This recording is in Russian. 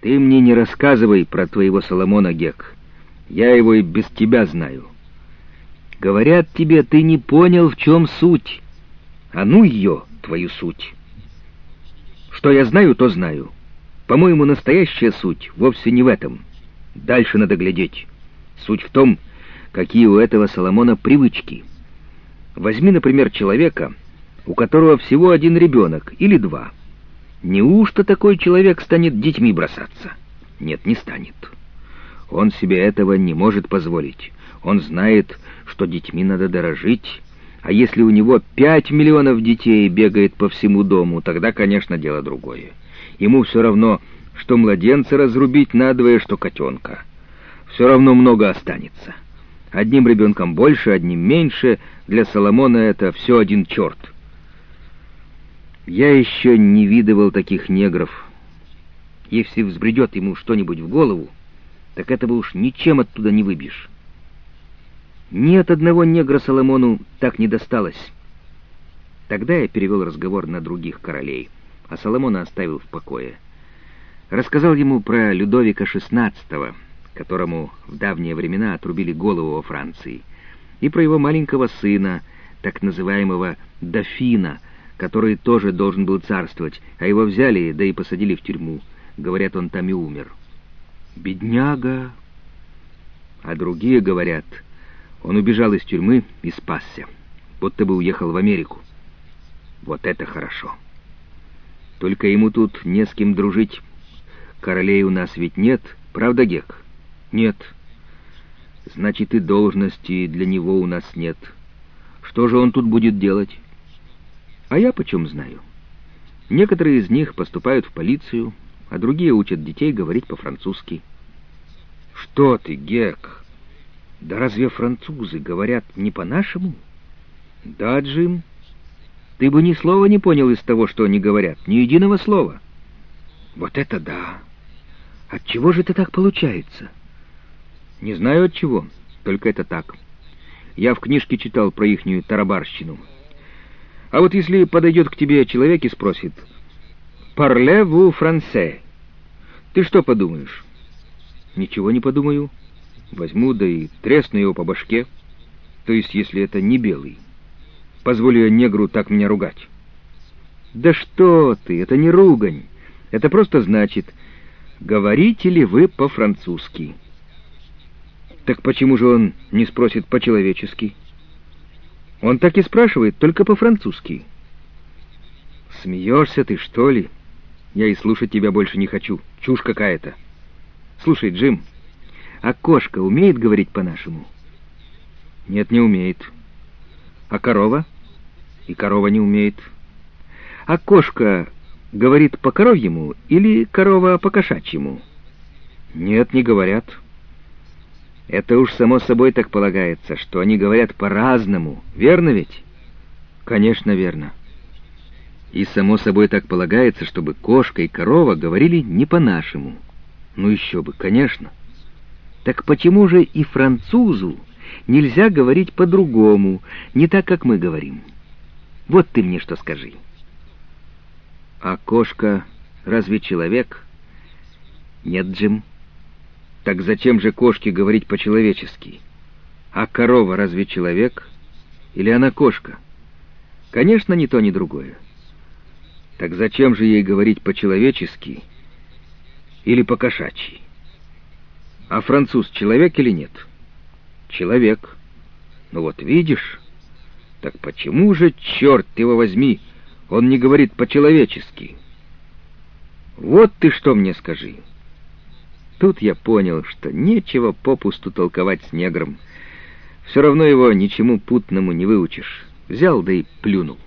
Ты мне не рассказывай про твоего Соломона, Гек. Я его и без тебя знаю. Говорят тебе, ты не понял, в чем суть. А ну ее, твою суть. Что я знаю, то знаю. По-моему, настоящая суть вовсе не в этом. Дальше надо глядеть. Суть в том, какие у этого Соломона привычки. Возьми, например, человека, у которого всего один ребенок или два. Неужто такой человек станет детьми бросаться? Нет, не станет. Он себе этого не может позволить. Он знает, что детьми надо дорожить, а если у него пять миллионов детей бегает по всему дому, тогда, конечно, дело другое. Ему все равно, что младенца разрубить надвое, что котенка. Все равно много останется. Одним ребенком больше, одним меньше. Для Соломона это все один черт. Я еще не видывал таких негров. Если взбредет ему что-нибудь в голову, так этого уж ничем оттуда не выбьешь. Ни от одного негра Соломону так не досталось. Тогда я перевел разговор на других королей, а Соломона оставил в покое. Рассказал ему про Людовика XVI, которому в давние времена отрубили голову во Франции, и про его маленького сына, так называемого дофина, который тоже должен был царствовать, а его взяли, да и посадили в тюрьму. Говорят, он там и умер. Бедняга! А другие говорят, он убежал из тюрьмы и спасся, будто бы уехал в Америку. Вот это хорошо. Только ему тут не с кем дружить. Королей у нас ведь нет, правда, Гек? Нет. Значит, и должности для него у нас нет. Что же он тут будет делать? А я почем знаю? Некоторые из них поступают в полицию, а другие учат детей говорить по-французски. Что ты, Гек? Да разве французы говорят не по-нашему? Да, Джим. Ты бы ни слова не понял из того, что они говорят, ни единого слова. Вот это да! От чего же это так получается? Не знаю от чего, только это так. Я в книжке читал про ихнюю тарабарщину. А вот если подойдет к тебе человек и спросит «Парле ву франсе», ты что подумаешь? Ничего не подумаю. Возьму, да и тресну его по башке. То есть, если это не белый. Позволю я негру так меня ругать. Да что ты, это не ругань. Это просто значит, говорите ли вы по-французски. Так почему же он не спросит по-человечески? Он так и спрашивает, только по-французски. Смеешься ты, что ли? Я и слушать тебя больше не хочу. Чушь какая-то. Слушай, Джим, а кошка умеет говорить по-нашему? Нет, не умеет. А корова? И корова не умеет. А кошка говорит по коровьему или корова по кошачьему? Нет, не говорят. Это уж само собой так полагается, что они говорят по-разному. Верно ведь? Конечно, верно. И само собой так полагается, чтобы кошка и корова говорили не по-нашему. Ну еще бы, конечно. Так почему же и французу нельзя говорить по-другому, не так, как мы говорим? Вот ты мне что скажи. А кошка разве человек? Нет, Джим. Так зачем же кошке говорить по-человечески? А корова разве человек? Или она кошка? Конечно, ни то, ни другое. Так зачем же ей говорить по-человечески или по-кошачьи? А француз человек или нет? Человек. Ну вот видишь. Так почему же, черт его возьми, он не говорит по-человечески? Вот ты что мне скажи. Тут я понял, что нечего попусту толковать с негром. Все равно его ничему путному не выучишь. Взял да и плюнул.